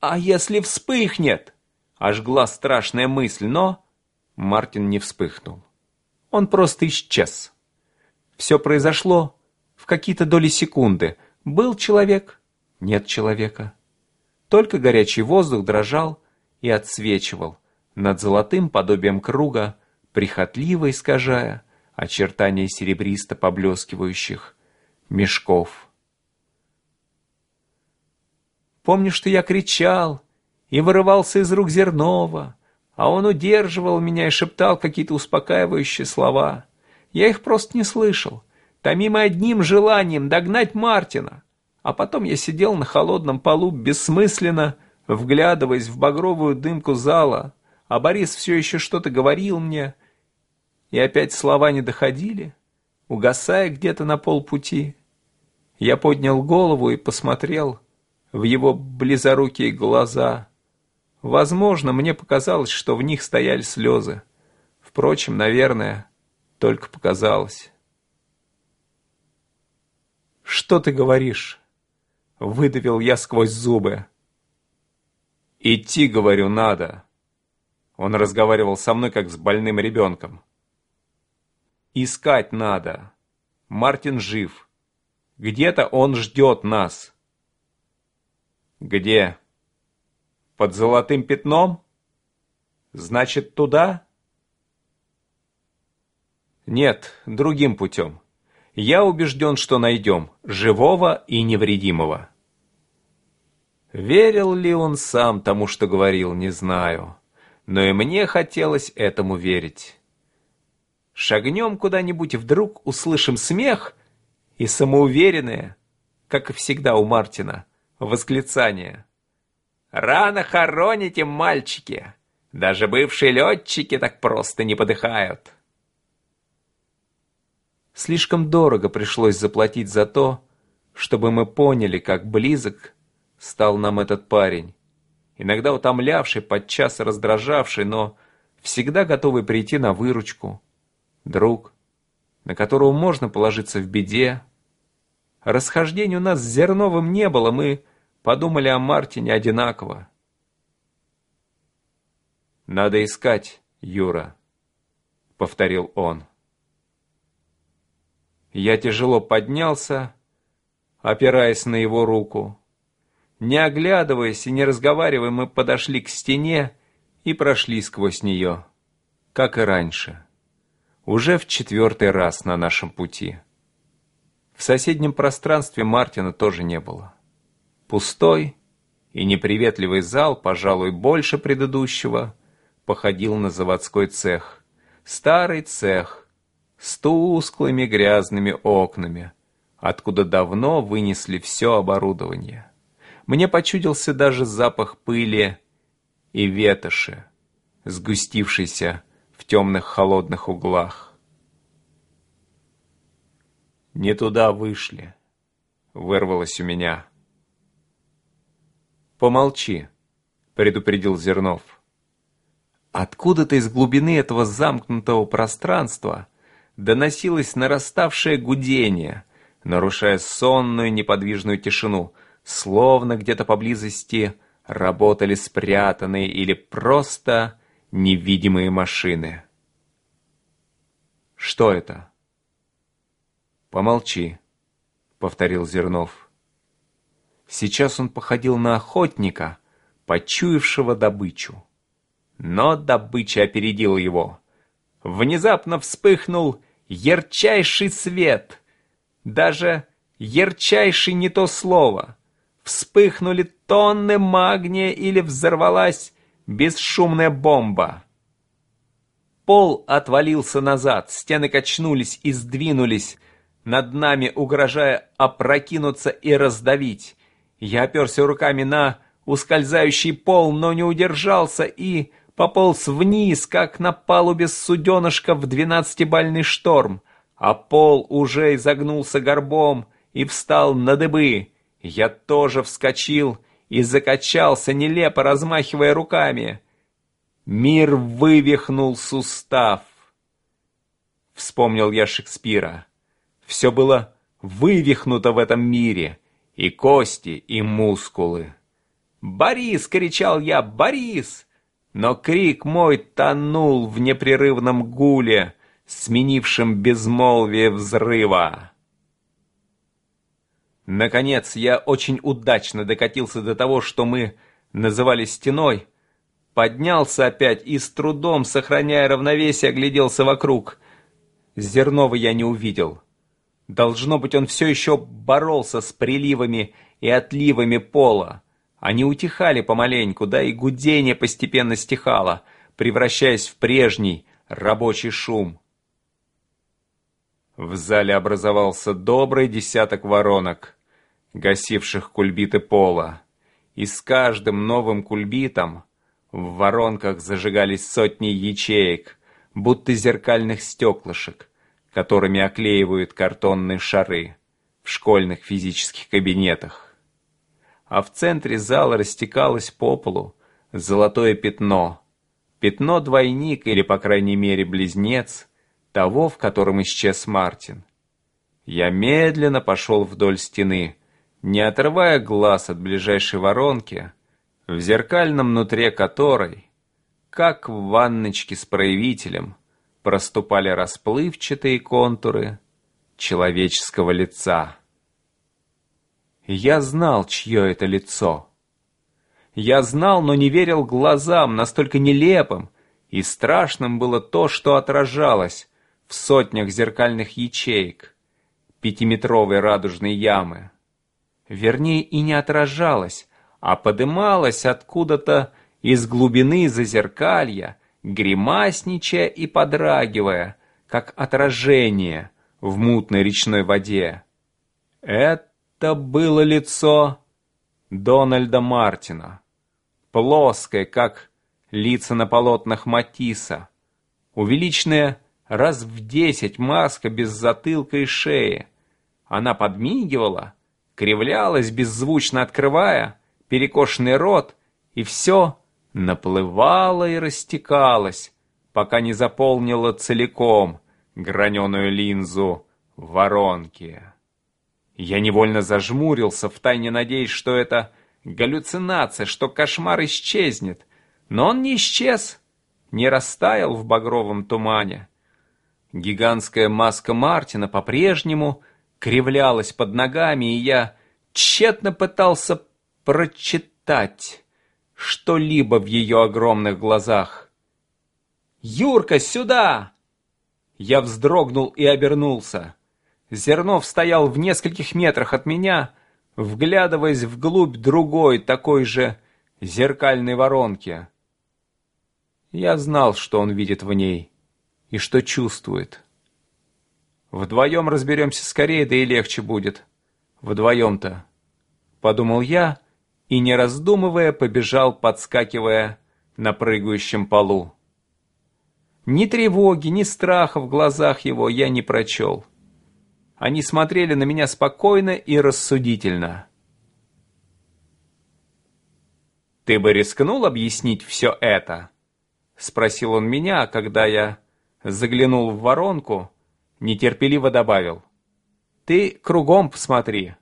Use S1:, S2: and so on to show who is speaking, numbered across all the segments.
S1: «А если вспыхнет?» Ожгла страшная мысль, но... Мартин не вспыхнул. Он просто исчез. Все произошло в какие-то доли секунды. Был человек, нет человека. Только горячий воздух дрожал и отсвечивал над золотым подобием круга, прихотливо искажая очертания серебристо поблескивающих мешков. Помню, что я кричал и вырывался из рук Зернова, а он удерживал меня и шептал какие-то успокаивающие слова. Я их просто не слышал, томимый одним желанием догнать Мартина. А потом я сидел на холодном полу бессмысленно, вглядываясь в багровую дымку зала, а Борис все еще что-то говорил мне, и опять слова не доходили, угасая где-то на полпути. Я поднял голову и посмотрел в его близорукие глаза. Возможно, мне показалось, что в них стояли слезы. Впрочем, наверное, только показалось. «Что ты говоришь?» — выдавил я сквозь зубы. «Идти, говорю, надо». Он разговаривал со мной, как с больным ребенком. «Искать надо. Мартин жив. Где-то он ждет нас». Где? Под золотым пятном? Значит, туда? Нет, другим путем. Я убежден, что найдем живого и невредимого. Верил ли он сам тому, что говорил, не знаю. Но и мне хотелось этому верить. Шагнем куда-нибудь, вдруг услышим смех и самоуверенное, как и всегда у Мартина, восклицание. «Рано хороните, мальчики! Даже бывшие летчики так просто не подыхают!» Слишком дорого пришлось заплатить за то, чтобы мы поняли, как близок стал нам этот парень, иногда утомлявший, подчас раздражавший, но всегда готовый прийти на выручку, друг, на которого можно положиться в беде. Расхождений у нас с Зерновым не было, мы подумали о Мартине одинаково. «Надо искать, Юра», — повторил он. Я тяжело поднялся, опираясь на его руку. Не оглядываясь и не разговаривая, мы подошли к стене и прошли сквозь нее, как и раньше, уже в четвертый раз на нашем пути. В соседнем пространстве Мартина тоже не было. Пустой и неприветливый зал, пожалуй, больше предыдущего, походил на заводской цех. Старый цех с тусклыми грязными окнами, откуда давно вынесли все оборудование. Мне почудился даже запах пыли и ветоши, сгустившийся в темных холодных углах. «Не туда вышли», — вырвалось у меня. «Помолчи», — предупредил Зернов. Откуда-то из глубины этого замкнутого пространства доносилось нараставшее гудение, нарушая сонную неподвижную тишину, словно где-то поблизости работали спрятанные или просто невидимые машины. «Что это?» «Помолчи», — повторил Зернов. Сейчас он походил на охотника, почуявшего добычу. Но добыча опередила его. Внезапно вспыхнул ярчайший свет. Даже ярчайший не то слово. Вспыхнули тонны магния или взорвалась бесшумная бомба. Пол отвалился назад, стены качнулись и сдвинулись, над нами угрожая опрокинуться и раздавить. Я оперся руками на ускользающий пол, но не удержался и пополз вниз, как на палубе суденышка в двенадцатибальный шторм, а пол уже изогнулся горбом и встал на дыбы. Я тоже вскочил и закачался, нелепо размахивая руками. Мир вывихнул сустав. Вспомнил я Шекспира. Все было вывихнуто в этом мире — и кости, и мускулы. «Борис!» — кричал я, «Борис!» Но крик мой тонул в непрерывном гуле, сменившем безмолвие взрыва. Наконец, я очень удачно докатился до того, что мы называли стеной, поднялся опять и с трудом, сохраняя равновесие, огляделся вокруг. Зернова я не увидел. Должно быть, он все еще боролся с приливами и отливами пола. Они утихали помаленьку, да и гудение постепенно стихало, превращаясь в прежний рабочий шум. В зале образовался добрый десяток воронок, гасивших кульбиты пола, и с каждым новым кульбитом в воронках зажигались сотни ячеек, будто зеркальных стеклышек, которыми оклеивают картонные шары в школьных физических кабинетах. А в центре зала растекалось по полу золотое пятно, пятно-двойник или, по крайней мере, близнец того, в котором исчез Мартин. Я медленно пошел вдоль стены, не отрывая глаз от ближайшей воронки, в зеркальном нутре которой, как в ванночке с проявителем, проступали расплывчатые контуры человеческого лица. Я знал, чье это лицо. Я знал, но не верил глазам, настолько нелепым и страшным было то, что отражалось в сотнях зеркальных ячеек пятиметровой радужной ямы. Вернее, и не отражалось, а подымалось откуда-то из глубины зазеркалья, гримасничая и подрагивая, как отражение в мутной речной воде. Это было лицо Дональда Мартина, плоское, как лица на полотнах Матисса, увеличенное раз в десять маска без затылка и шеи. Она подмигивала, кривлялась, беззвучно открывая перекошенный рот, и все наплывало и растекалось, пока не заполнило целиком граненую линзу воронки. Я невольно зажмурился, втайне надеясь, что это галлюцинация, что кошмар исчезнет. Но он не исчез, не растаял в багровом тумане. Гигантская маска Мартина по-прежнему кривлялась под ногами, и я тщетно пытался прочитать что-либо в ее огромных глазах. «Юрка, сюда!» Я вздрогнул и обернулся. Зернов стоял в нескольких метрах от меня, вглядываясь вглубь другой, такой же зеркальной воронки. Я знал, что он видит в ней и что чувствует. Вдвоем разберемся скорее, да и легче будет. Вдвоем-то. Подумал я и, не раздумывая, побежал, подскакивая на прыгающем полу. Ни тревоги, ни страха в глазах его я не прочел. Они смотрели на меня спокойно и рассудительно. «Ты бы рискнул объяснить все это?» — спросил он меня, когда я заглянул в воронку, нетерпеливо добавил. «Ты кругом посмотри».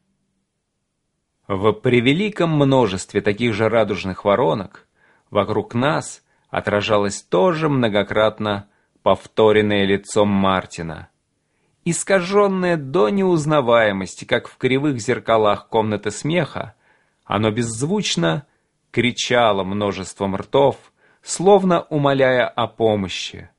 S1: В превеликом множестве таких же радужных воронок вокруг нас отражалось тоже многократно повторенное лицом Мартина. Искаженное до неузнаваемости, как в кривых зеркалах комнаты смеха, оно беззвучно кричало множеством ртов, словно умоляя о помощи.